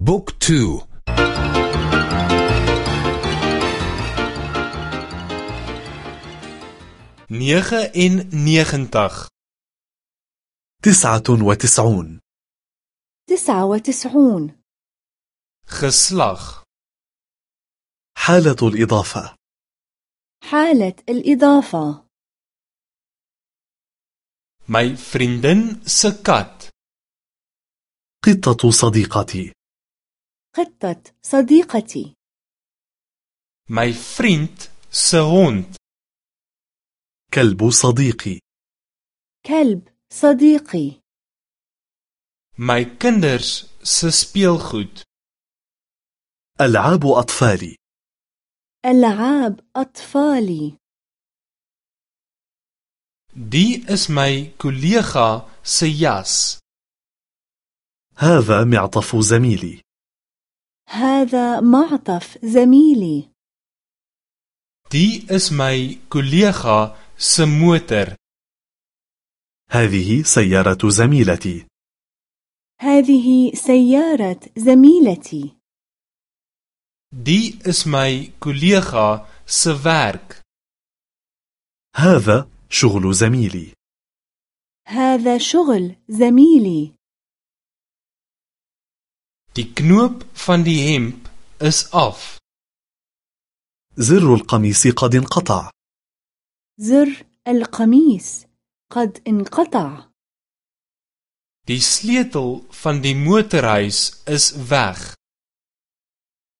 Book two. nege en negentig تسعة وتسعون. تسعة وتسعون. geslag حالة الإضافة. حالة الإضافة. vriendin se kat قطة صديقتي قطة صديقتي. My vriend se hond كلب صديقي. كلب صديقي. My kinders se speelgoed ألعاب أطفالي. ألعاب أطفالي. Die is my se jas هذا معطف زميلي. هذا معطف زميلي. is my collega se motor هذه سيارة زميلتي. هذه سيارة زميلتي. is my collega se werk هذا شغل زميلي. هذا شغل زميلي. Die knoop van die hemp is af زر القميص قد انقطع زر القميص قد انقطع Die sleutel van die motorhuis is weg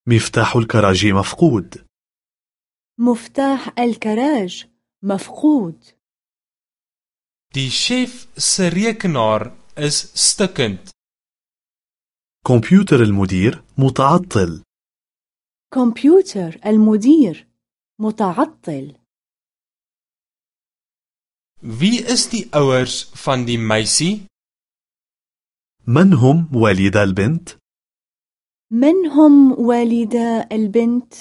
مفتاح الكراج مفقود مفتاح الكراج مفقود Die chef se rekenaar is stukkend كمبيوتر المدير متعطل كمبيوتر المدير متعطل Wie is die ouers van die meisie? من هم والدا البنت؟ من هم والدا البنت؟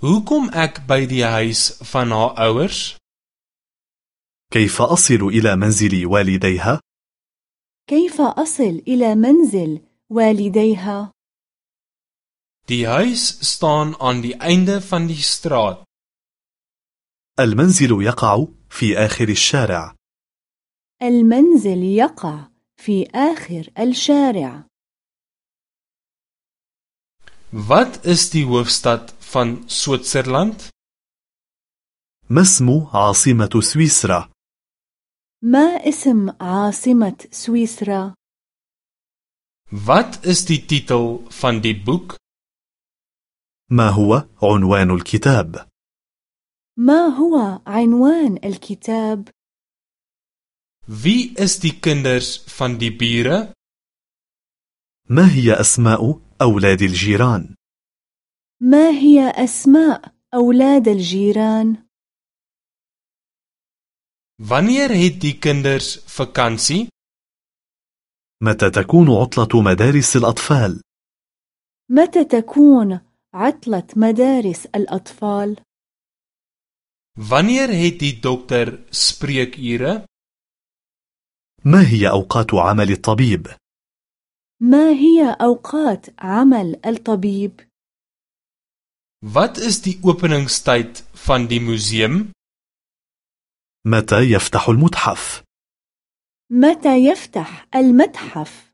Hoe kom ek by die huis van haar ouers? كيف أصل إلى منزل والديها؟ كيف أصل إلى منزل والديها؟ Die huis staan aan die einde van die straat. المنزل يقع في آخر الشارع المنزل يقع في آخر الشارع Wat is die hoofstad van Switserland? ما اسم عاصمة سويسرا؟ ما اسم عاصمة سويسرا؟ Wat is die titel van die boek? ما هو عنوان الكتاب؟ ما هو عنوان الكتاب؟ Wie is die kinders van die bure? ما هي أسماء أولاد الجيران؟ ما هي أسماء أولاد الجيران؟ Wanneer het die kinders vakansie? متى تكون عطلة مدارس الأطفال؟ متى تكون عطلة مدارس الأطفال؟ Wanneer het die dokter spreekure? ما هي أوقات عمل الطبيب؟ ما هي أوقات عمل الطبيب؟ Wat is die openingstyd van die museum? متى يفتح المتحف؟ متى يفتح المتحف؟